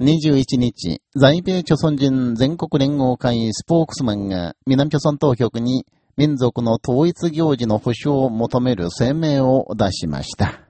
21日、在米朝村人全国連合会スポークスマンが南朝村当局に民族の統一行事の保障を求める声明を出しました。